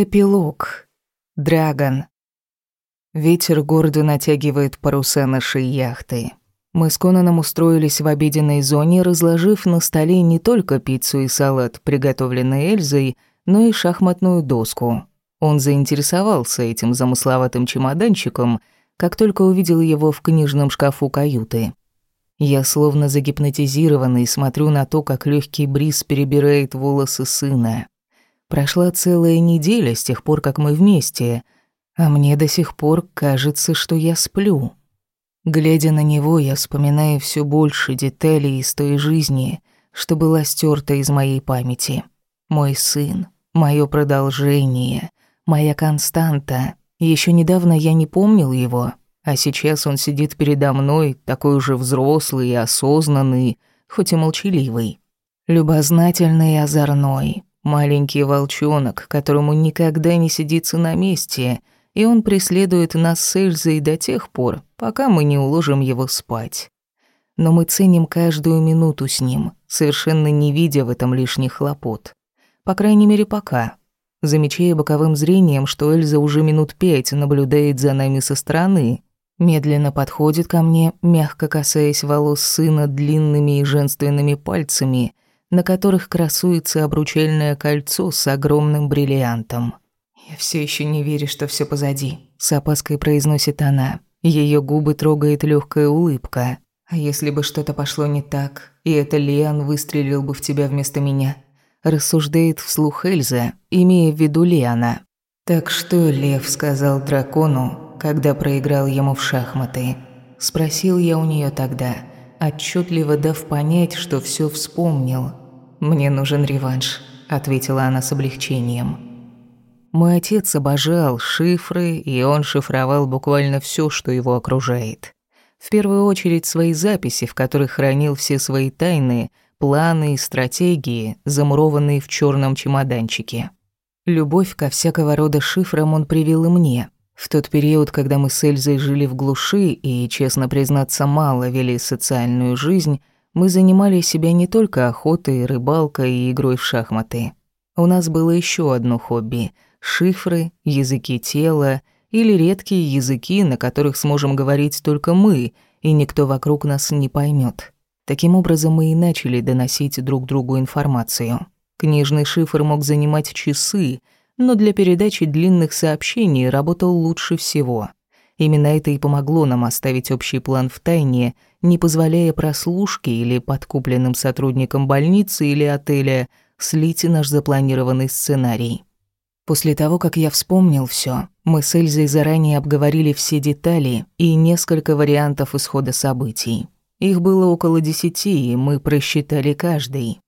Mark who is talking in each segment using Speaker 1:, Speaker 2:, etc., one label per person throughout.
Speaker 1: Эпилог. Драгон. Ветер гордо натягивает паруса нашей яхты. Мы с Конаном устроились в обеденной зоне, разложив на столе не только пиццу и салат, приготовленный Эльзой, но и шахматную доску. Он заинтересовался этим замысловатым чемоданчиком, как только увидел его в книжном шкафу каюты. Я словно загипнотизированный смотрю на то, как легкий бриз перебирает волосы сына. Прошла целая неделя с тех пор, как мы вместе, а мне до сих пор кажется, что я сплю. Глядя на него, я вспоминаю все больше деталей из той жизни, что была стерта из моей памяти. Мой сын, мое продолжение, моя константа. Еще недавно я не помнил его, а сейчас он сидит передо мной, такой уже взрослый и осознанный, хоть и молчаливый. Любознательный и озорной, Маленький волчонок, которому никогда не сидится на месте, и он преследует нас с Эльзой до тех пор, пока мы не уложим его спать. Но мы ценим каждую минуту с ним, совершенно не видя в этом лишних хлопот. По крайней мере, пока. Замечая боковым зрением, что Эльза уже минут пять наблюдает за нами со стороны, медленно подходит ко мне, мягко касаясь волос сына длинными и женственными пальцами — на которых красуется обручальное кольцо с огромным бриллиантом. «Я все еще не верю, что все позади», — с опаской произносит она. Ее губы трогает легкая улыбка. «А если бы что-то пошло не так, и это Лиан выстрелил бы в тебя вместо меня?» Рассуждает вслух Эльза, имея в виду Лиана. «Так что Лев сказал дракону, когда проиграл ему в шахматы?» Спросил я у нее тогда, отчетливо дав понять, что все вспомнил. «Мне нужен реванш», — ответила она с облегчением. Мой отец обожал шифры, и он шифровал буквально все, что его окружает. В первую очередь свои записи, в которых хранил все свои тайны, планы и стратегии, замурованные в черном чемоданчике. Любовь ко всякого рода шифрам он привил и мне. В тот период, когда мы с Эльзой жили в глуши и, честно признаться, мало вели социальную жизнь, мы занимали себя не только охотой, рыбалкой и игрой в шахматы. У нас было еще одно хобби — шифры, языки тела или редкие языки, на которых сможем говорить только мы, и никто вокруг нас не поймет. Таким образом, мы и начали доносить друг другу информацию. Книжный шифр мог занимать часы, но для передачи длинных сообщений работал лучше всего. Именно это и помогло нам оставить общий план в тайне, не позволяя прослушке или подкупленным сотрудникам больницы или отеля слить наш запланированный сценарий. После того, как я вспомнил все, мы с Эльзой заранее обговорили все детали и несколько вариантов исхода событий. Их было около десяти, и мы просчитали каждый.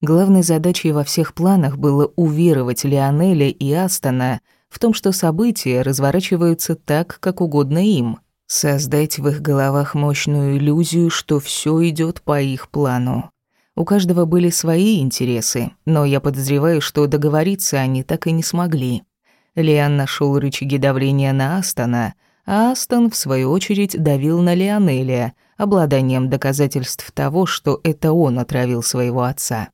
Speaker 1: Главной задачей во всех планах было уверовать Лионеля и Астона – в том, что события разворачиваются так, как угодно им, создать в их головах мощную иллюзию, что все идет по их плану. У каждого были свои интересы, но я подозреваю, что договориться они так и не смогли. Лиан нашел рычаги давления на Астона, а Астон, в свою очередь, давил на Лионеля, обладанием доказательств того, что это он отравил своего отца.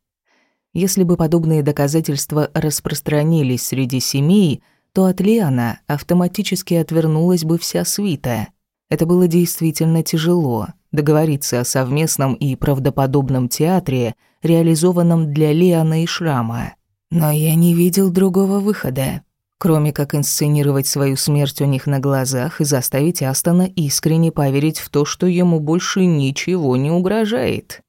Speaker 1: Если бы подобные доказательства распространились среди семей, то от Лиана автоматически отвернулась бы вся свита. Это было действительно тяжело договориться о совместном и правдоподобном театре, реализованном для Лиана и Шрама. Но я не видел другого выхода, кроме как инсценировать свою смерть у них на глазах и заставить Астона искренне поверить в то, что ему больше ничего не угрожает.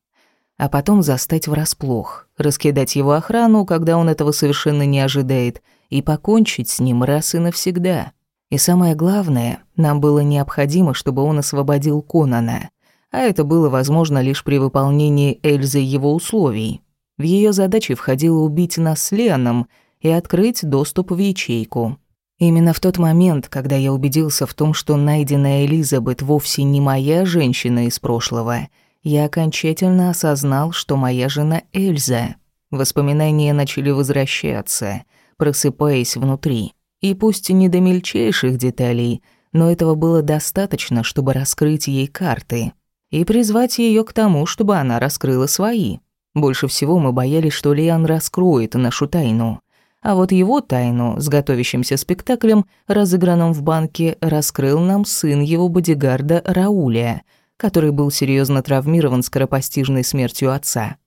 Speaker 1: А потом застать врасплох, раскидать его охрану, когда он этого совершенно не ожидает – и покончить с ним раз и навсегда. И самое главное, нам было необходимо, чтобы он освободил Конана, а это было возможно лишь при выполнении Эльзы его условий. В ее задачи входило убить нас с Леоном и открыть доступ в ячейку. Именно в тот момент, когда я убедился в том, что найденная Элизабет вовсе не моя женщина из прошлого, я окончательно осознал, что моя жена Эльза. Воспоминания начали возвращаться — просыпаясь внутри. И пусть не до мельчайших деталей, но этого было достаточно, чтобы раскрыть ей карты и призвать ее к тому, чтобы она раскрыла свои. Больше всего мы боялись, что Лиан раскроет нашу тайну. А вот его тайну с готовящимся спектаклем, разыгранным в банке, раскрыл нам сын его бодигарда Рауля, который был серьезно травмирован скоропостижной смертью отца.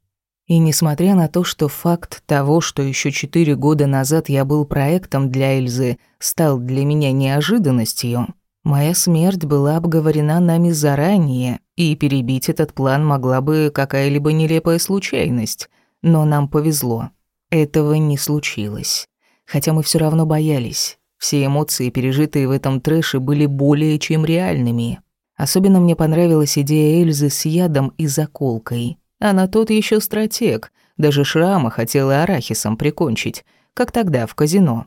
Speaker 1: И несмотря на то, что факт того, что еще четыре года назад я был проектом для Эльзы, стал для меня неожиданностью, моя смерть была обговорена нами заранее, и перебить этот план могла бы какая-либо нелепая случайность. Но нам повезло. Этого не случилось. Хотя мы все равно боялись. Все эмоции, пережитые в этом трэше, были более чем реальными. Особенно мне понравилась идея Эльзы с ядом и заколкой. Она тот еще стратег, даже шрама хотела арахисом прикончить, как тогда в казино.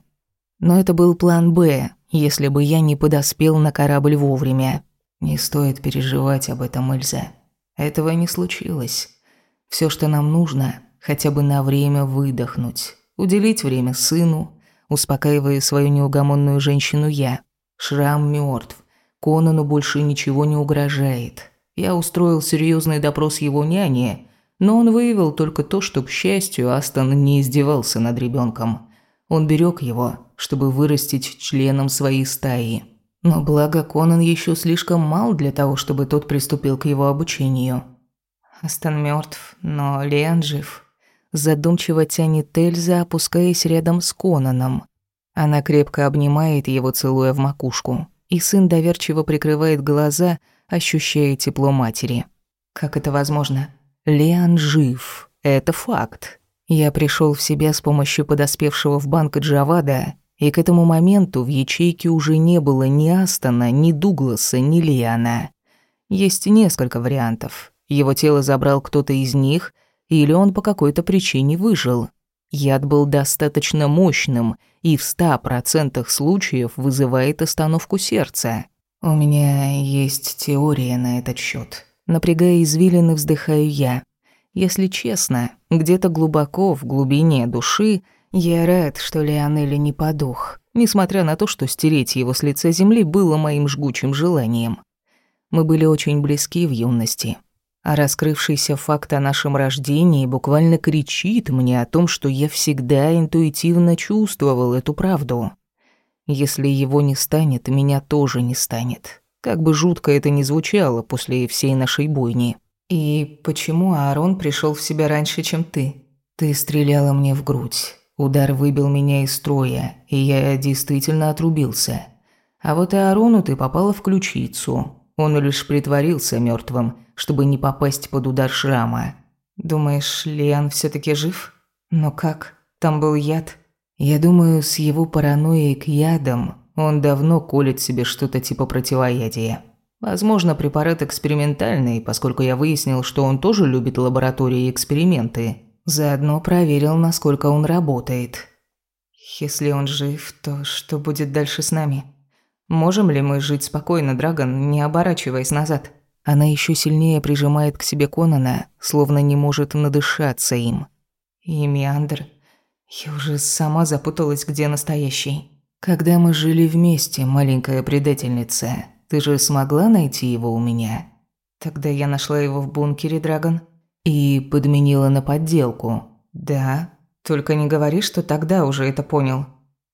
Speaker 1: Но это был план «Б», если бы я не подоспел на корабль вовремя. Не стоит переживать об этом, Эльза. Этого не случилось. Все, что нам нужно, хотя бы на время выдохнуть, уделить время сыну, успокаивая свою неугомонную женщину я. Шрам мертв. Конану больше ничего не угрожает. Я устроил серьезный допрос его няни, но он выявил только то, что, к счастью, Астон не издевался над ребенком. Он берег его, чтобы вырастить членом своей стаи. Но благо Конан еще слишком мал для того, чтобы тот приступил к его обучению. Астон мертв, но Лиан жив. Задумчиво тянет Эльза, опускаясь рядом с Конаном. Она крепко обнимает его, целуя в макушку. И сын доверчиво прикрывает глаза, ощущая тепло матери. Как это возможно? Лиан жив. Это факт. Я пришел в себя с помощью подоспевшего в банк Джавада, и к этому моменту в ячейке уже не было ни Астона, ни Дугласа, ни Лиана. Есть несколько вариантов. Его тело забрал кто-то из них, или он по какой-то причине выжил. Яд был достаточно мощным и в ста процентах случаев вызывает остановку сердца. У меня есть теория на этот счет. Напрягая извилины, вздыхаю я. Если честно, где-то глубоко, в глубине души, я рад, что Леонелли не подох, несмотря на то, что стереть его с лица земли было моим жгучим желанием. Мы были очень близки в юности, а раскрывшийся факт о нашем рождении буквально кричит мне о том, что я всегда интуитивно чувствовал эту правду. Если его не станет, меня тоже не станет. Как бы жутко это ни звучало после всей нашей бойни. И почему Аарон пришел в себя раньше, чем ты? Ты стреляла мне в грудь. Удар выбил меня из строя, и я действительно отрубился. А вот Аарону ты попала в ключицу. Он лишь притворился мертвым, чтобы не попасть под удар шрама. Думаешь, Лиан все таки жив? Но как? Там был яд. Я думаю, с его паранойей к ядам он давно колет себе что-то типа противоядия. Возможно, препарат экспериментальный, поскольку я выяснил, что он тоже любит лаборатории и эксперименты. Заодно проверил, насколько он работает. Если он жив, то что будет дальше с нами? Можем ли мы жить спокойно, Драгон, не оборачиваясь назад? Она еще сильнее прижимает к себе Конана, словно не может надышаться им. И Меандр... Я уже сама запуталась, где настоящий. Когда мы жили вместе, маленькая предательница, ты же смогла найти его у меня? Тогда я нашла его в бункере, Драгон. И подменила на подделку. Да, только не говори, что тогда уже это понял.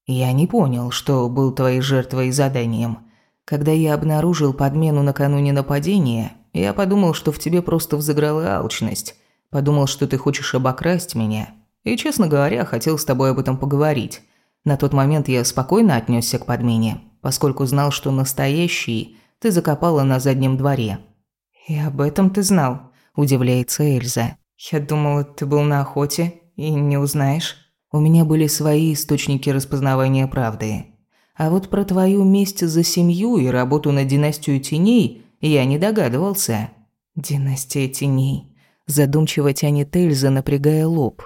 Speaker 1: Я не понял, что был твоей жертвой и заданием. Когда я обнаружил подмену накануне нападения, я подумал, что в тебе просто взыграла алчность. Подумал, что ты хочешь обокрасть меня, и, честно говоря, хотел с тобой об этом поговорить. На тот момент я спокойно отнесся к подмене, поскольку знал, что настоящий ты закопала на заднем дворе. «И об этом ты знал?» – удивляется Эльза. «Я думала, ты был на охоте и не узнаешь». У меня были свои источники распознавания правды. А вот про твою месть за семью и работу на династию теней я не догадывался. Династия теней. Задумчиво тянет Эльза, напрягая лоб.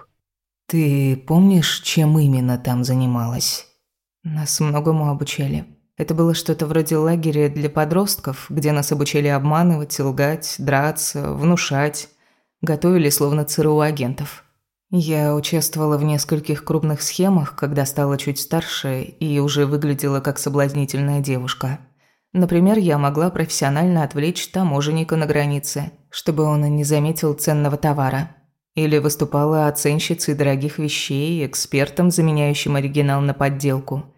Speaker 1: «Ты помнишь, чем именно там занималась?» «Нас многому обучали. Это было что-то вроде лагеря для подростков, где нас обучали обманывать, лгать, драться, внушать. Готовили словно ЦРУ агентов. Я участвовала в нескольких крупных схемах, когда стала чуть старше и уже выглядела как соблазнительная девушка. Например, я могла профессионально отвлечь таможенника на границе, чтобы он не заметил ценного товара. Или выступала оценщицей дорогих вещей, экспертом, заменяющим оригинал на подделку.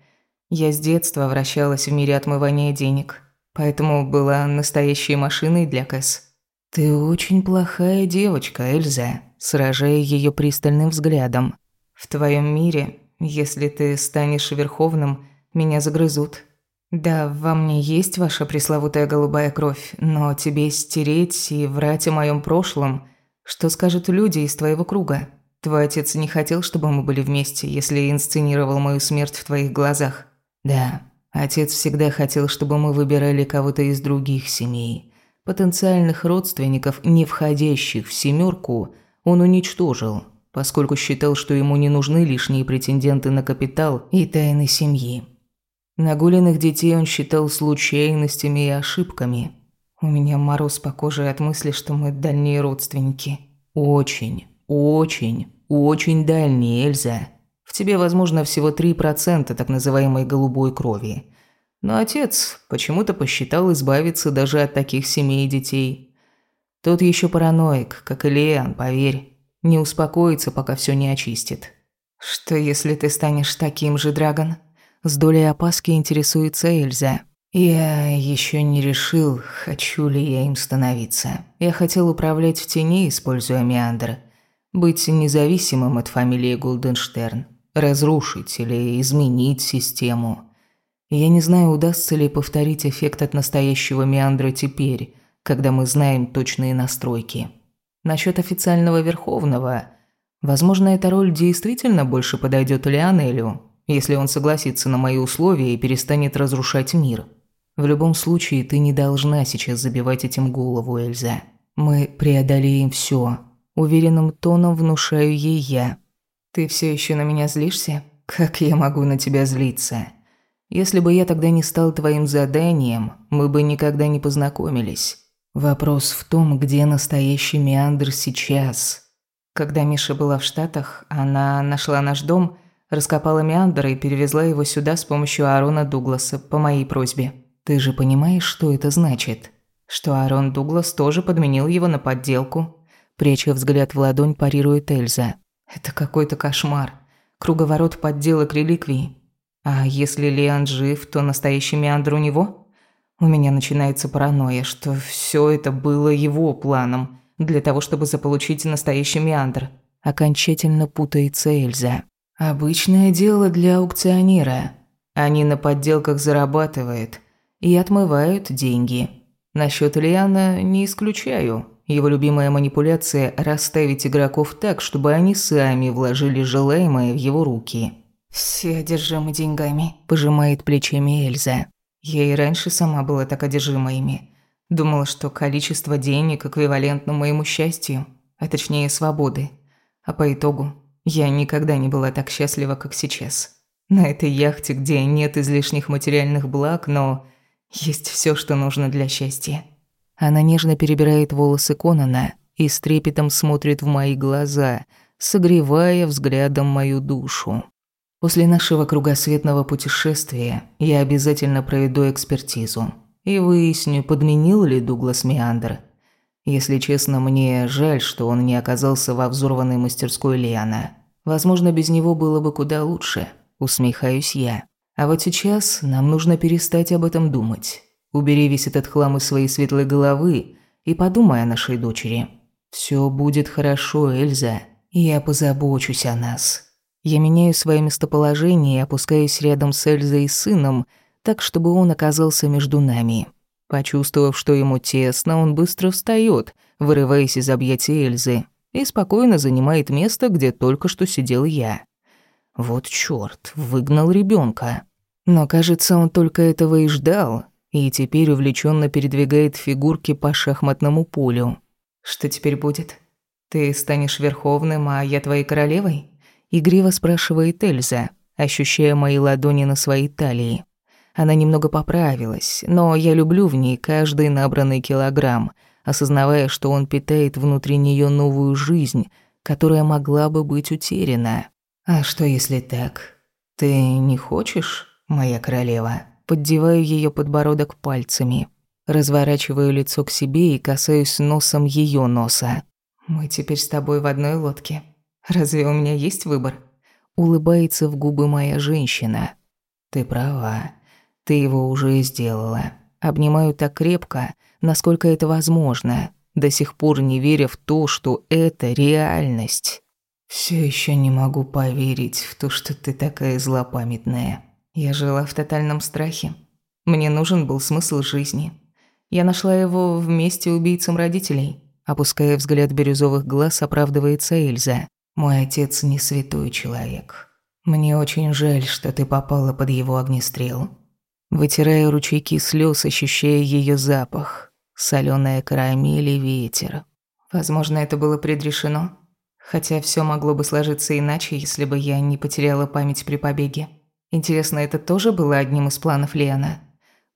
Speaker 1: Я с детства вращалась в мире отмывания денег, поэтому была настоящей машиной для Кэс. «Ты очень плохая девочка, Эльза», сражая ее пристальным взглядом. «В твоем мире, если ты станешь верховным, меня загрызут. Да, во мне есть ваша пресловутая голубая кровь, но тебе стереть и врать о моем прошлом – что скажут люди из твоего круга? Твой отец не хотел, чтобы мы были вместе, если инсценировал мою смерть в твоих глазах. Да, отец всегда хотел, чтобы мы выбирали кого-то из других семей. Потенциальных родственников, не входящих в семерку, он уничтожил, поскольку считал, что ему не нужны лишние претенденты на капитал и тайны семьи. Нагуленных детей он считал случайностями и ошибками – у меня мороз по коже от мысли, что мы дальние родственники. Очень, очень, очень дальние, Эльза. В тебе, возможно, всего 3% так называемой голубой крови. Но отец почему-то посчитал избавиться даже от таких семей и детей. Тот еще параноик, как и Лиан, поверь. Не успокоится, пока все не очистит. Что если ты станешь таким же, Драгон? С долей опаски интересуется Эльза. Я еще не решил, хочу ли я им становиться. Я хотел управлять в тени, используя меандр. Быть независимым от фамилии Голденштерн. Разрушить или изменить систему. Я не знаю, удастся ли повторить эффект от настоящего меандра теперь, когда мы знаем точные настройки. Насчет официального Верховного. Возможно, эта роль действительно больше подойдет Леонелю, если он согласится на мои условия и перестанет разрушать мир. В любом случае, ты не должна сейчас забивать этим голову, Эльза. Мы преодолеем все. Уверенным тоном внушаю ей я. Ты все еще на меня злишься? Как я могу на тебя злиться? Если бы я тогда не стал твоим заданием, мы бы никогда не познакомились. Вопрос в том, где настоящий Меандр сейчас. Когда Миша была в Штатах, она нашла наш дом, раскопала Меандра и перевезла его сюда с помощью Аарона Дугласа по моей просьбе. Ты же понимаешь, что это значит? Что Аарон Дуглас тоже подменил его на подделку? Пряча взгляд в ладонь, парирует Эльза. Это какой-то кошмар. Круговорот подделок реликвий. А если Лиан жив, то настоящий Меандр у него? У меня начинается паранойя, что все это было его планом для того, чтобы заполучить настоящий Меандр. Окончательно путается Эльза. Обычное дело для аукционера. Они на подделках зарабатывают и отмывают деньги. Насчет Лиана не исключаю. Его любимая манипуляция – расставить игроков так, чтобы они сами вложили желаемое в его руки. «Все одержимы деньгами», – пожимает плечами Эльза. Я и раньше сама была так одержима ими. Думала, что количество денег эквивалентно моему счастью, а точнее свободы. А по итогу я никогда не была так счастлива, как сейчас. На этой яхте, где нет излишних материальных благ, но есть все, что нужно для счастья. Она нежно перебирает волосы Конана и с трепетом смотрит в мои глаза, согревая взглядом мою душу. После нашего кругосветного путешествия я обязательно проведу экспертизу и выясню, подменил ли Дуглас Меандр. Если честно, мне жаль, что он не оказался во взорванной мастерской Лиана. Возможно, без него было бы куда лучше, усмехаюсь я. А вот сейчас нам нужно перестать об этом думать. Убери весь этот хлам из своей светлой головы и подумай о нашей дочери. Все будет хорошо, Эльза. Я позабочусь о нас. Я меняю свое местоположение и опускаюсь рядом с Эльзой и сыном, так, чтобы он оказался между нами. Почувствовав, что ему тесно, он быстро встает, вырываясь из объятий Эльзы, и спокойно занимает место, где только что сидел я. Вот чёрт, выгнал ребёнка. Но, кажется, он только этого и ждал, и теперь увлечённо передвигает фигурки по шахматному полю. Что теперь будет? Ты станешь верховным, а я твоей королевой? Игриво спрашивает Эльза, ощущая мои ладони на своей талии. Она немного поправилась, но я люблю в ней каждый набранный килограмм, осознавая, что он питает внутри неё новую жизнь, которая могла бы быть утеряна. «А что, если так? Ты не хочешь, моя королева?» Поддеваю ее подбородок пальцами. Разворачиваю лицо к себе и касаюсь носом ее носа. Мы теперь с тобой в одной лодке. Разве у меня есть выбор? Улыбается в губы моя женщина. Ты права. Ты его уже сделала. Обнимаю так крепко, насколько это возможно, до сих пор не веря в то, что это реальность. Все еще не могу поверить в то, что ты такая злопамятная. Я жила в тотальном страхе. Мне нужен был смысл жизни. Я нашла его вместе убийцам родителей. Опуская взгляд бирюзовых глаз, оправдывается Эльза. Мой отец не святой человек. Мне очень жаль, что ты попала под его огнестрел. Вытирая ручейки слез, ощущая ее запах. Соленая карамель и ветер. Возможно, это было предрешено. Хотя все могло бы сложиться иначе, если бы я не потеряла память при побеге. Интересно, это тоже было одним из планов Леона?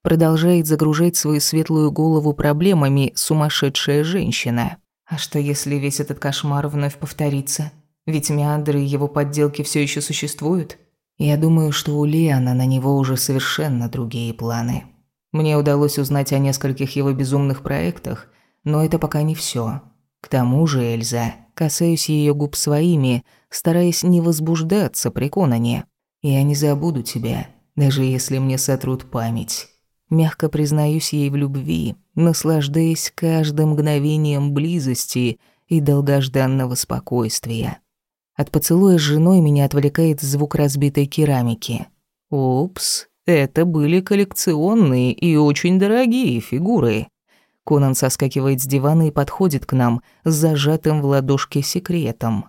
Speaker 1: Продолжает загружать свою светлую голову проблемами сумасшедшая женщина. А что если весь этот кошмар вновь повторится? Ведь Меандры и его подделки все еще существуют. Я думаю, что у Лиана на него уже совершенно другие планы. Мне удалось узнать о нескольких его безумных проектах, но это пока не все. К тому же, Эльза, касаюсь ее губ своими, стараясь не возбуждаться при Конане. Я не забуду тебя, даже если мне сотрут память. Мягко признаюсь ей в любви, наслаждаясь каждым мгновением близости и долгожданного спокойствия. От поцелуя с женой меня отвлекает звук разбитой керамики. Упс, это были коллекционные и очень дорогие фигуры. Конан соскакивает с дивана и подходит к нам с зажатым в ладошке секретом.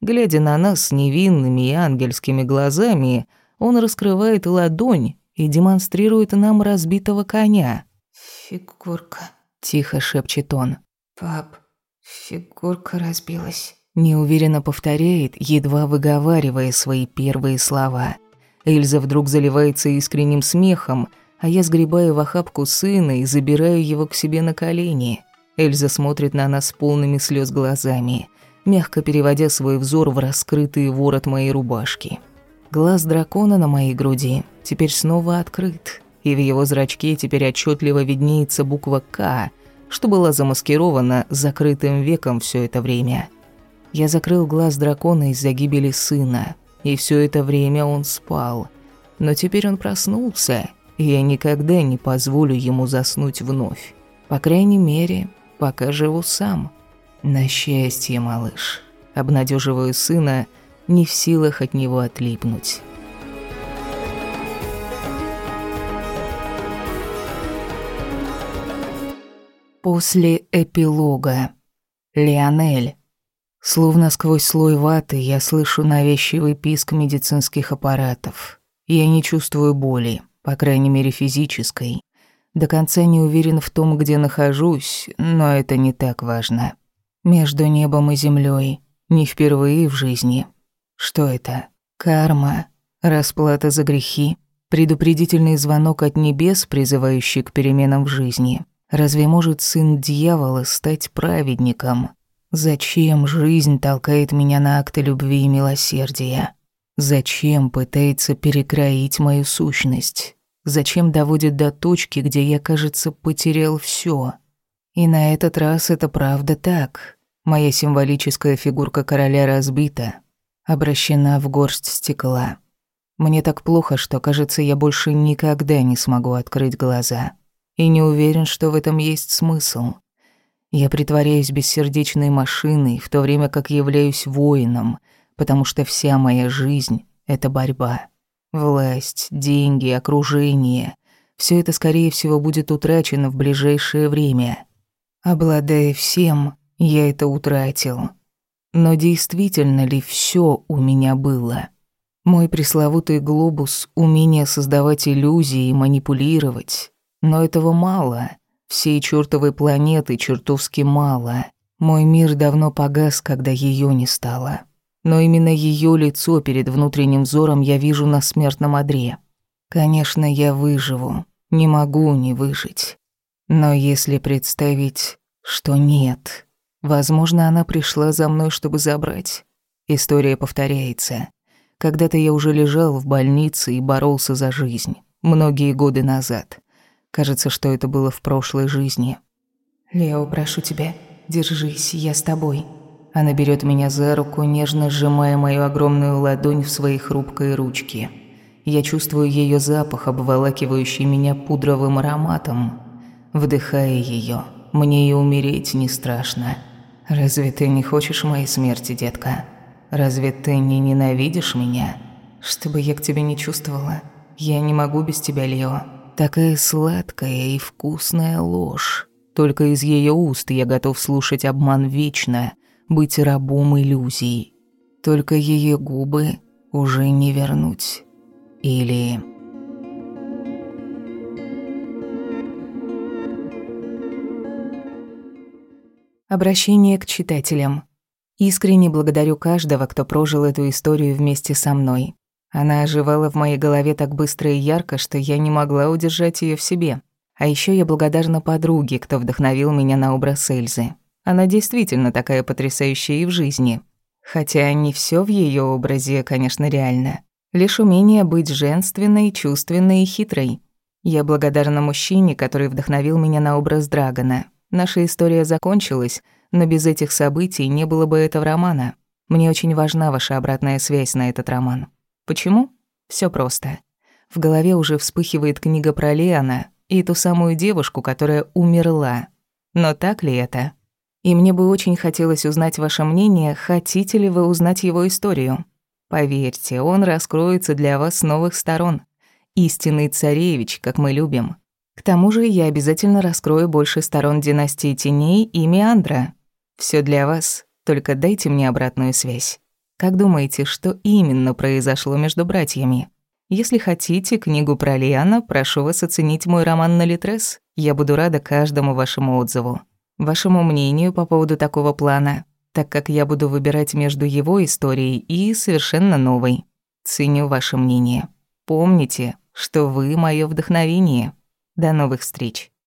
Speaker 1: Глядя на нас с невинными и ангельскими глазами, он раскрывает ладонь и демонстрирует нам разбитого коня.
Speaker 2: «Фигурка», —
Speaker 1: тихо шепчет он.
Speaker 2: «Пап, фигурка разбилась».
Speaker 1: Неуверенно повторяет, едва выговаривая свои первые слова. Эльза вдруг заливается искренним смехом, а я сгребаю в охапку сына и забираю его к себе на колени. Эльза смотрит на нас полными слез глазами, мягко переводя свой взор в раскрытый ворот моей рубашки. Глаз дракона на моей груди теперь снова открыт, и в его зрачке теперь отчетливо виднеется буква «К», что была замаскирована закрытым веком все это время – я закрыл глаз дракона из-за гибели сына, и все это время он спал. Но теперь он проснулся, и я никогда не позволю ему заснуть вновь. По крайней мере, пока живу сам. На счастье, малыш. Обнадеживаю сына, не в силах от него отлипнуть. После эпилога. Леонель. Словно сквозь слой ваты я слышу навязчивый писк медицинских аппаратов. Я не чувствую боли, по крайней мере физической. До конца не уверен в том, где нахожусь, но это не так важно. Между небом и землей, не впервые в жизни. Что это? Карма, расплата за грехи, предупредительный звонок от небес, призывающий к переменам в жизни. Разве может сын дьявола стать праведником? Зачем жизнь толкает меня на акты любви и милосердия? Зачем пытается перекроить мою сущность? Зачем доводит до точки, где я, кажется, потерял все? И на этот раз это правда так. Моя символическая фигурка короля разбита, обращена в горсть стекла. Мне так плохо, что, кажется, я больше никогда не смогу открыть глаза. И не уверен, что в этом есть смысл. Я притворяюсь бессердечной машиной, в то время как являюсь воином, потому что вся моя жизнь — это борьба. Власть, деньги, окружение — все это, скорее всего, будет утрачено в ближайшее время. Обладая всем, я это утратил. Но действительно ли все у меня было? Мой пресловутый глобус — умение создавать иллюзии и манипулировать. Но этого мало — Всей чертовой планеты чертовски мало. Мой мир давно погас, когда ее не стало. Но именно ее лицо перед внутренним взором я вижу на смертном одре. Конечно, я выживу. Не могу не выжить. Но если представить, что нет, возможно, она пришла за мной, чтобы забрать. История повторяется. Когда-то я уже лежал в больнице и боролся за жизнь. Многие годы назад. Кажется, что это было в прошлой жизни.
Speaker 2: «Лео, прошу тебя, держись, я с тобой».
Speaker 1: Она берет меня за руку, нежно сжимая мою огромную ладонь в своей хрупкой ручке. Я чувствую ее запах, обволакивающий меня пудровым ароматом. Вдыхая ее, мне и умереть не страшно. Разве ты не хочешь моей смерти, детка? Разве ты не ненавидишь меня? Чтобы я к тебе не чувствовала. Я не могу без тебя, Лео. Такая сладкая и вкусная ложь. Только из ее уст я готов слушать обман вечно, быть рабом иллюзий. Только ее губы уже не вернуть. Или... Обращение к читателям. Искренне благодарю каждого, кто прожил эту историю вместе со мной. Она оживала в моей голове так быстро и ярко, что я не могла удержать ее в себе. А еще я благодарна подруге, кто вдохновил меня на образ Эльзы. Она действительно такая потрясающая и в жизни. Хотя не все в ее образе, конечно, реально. Лишь умение быть женственной, чувственной и хитрой. Я благодарна мужчине, который вдохновил меня на образ Драгона. Наша история закончилась, но без этих событий не было бы этого романа. Мне очень важна ваша обратная связь на этот роман. Почему? Все просто. В голове уже вспыхивает книга про Леона и ту самую девушку, которая умерла. Но так ли это? И мне бы очень хотелось узнать ваше мнение, хотите ли вы узнать его историю. Поверьте, он раскроется для вас с новых сторон. Истинный царевич, как мы любим. К тому же я обязательно раскрою больше сторон династии теней и Меандра. Все для вас, только дайте мне обратную связь. Как думаете, что именно произошло между братьями? Если хотите книгу про Лиана, прошу вас оценить мой роман на Литрес. Я буду рада каждому вашему отзыву. Вашему мнению по поводу такого плана, так как я буду выбирать между его историей и совершенно новой. Ценю ваше мнение. Помните, что вы моё вдохновение. До новых встреч.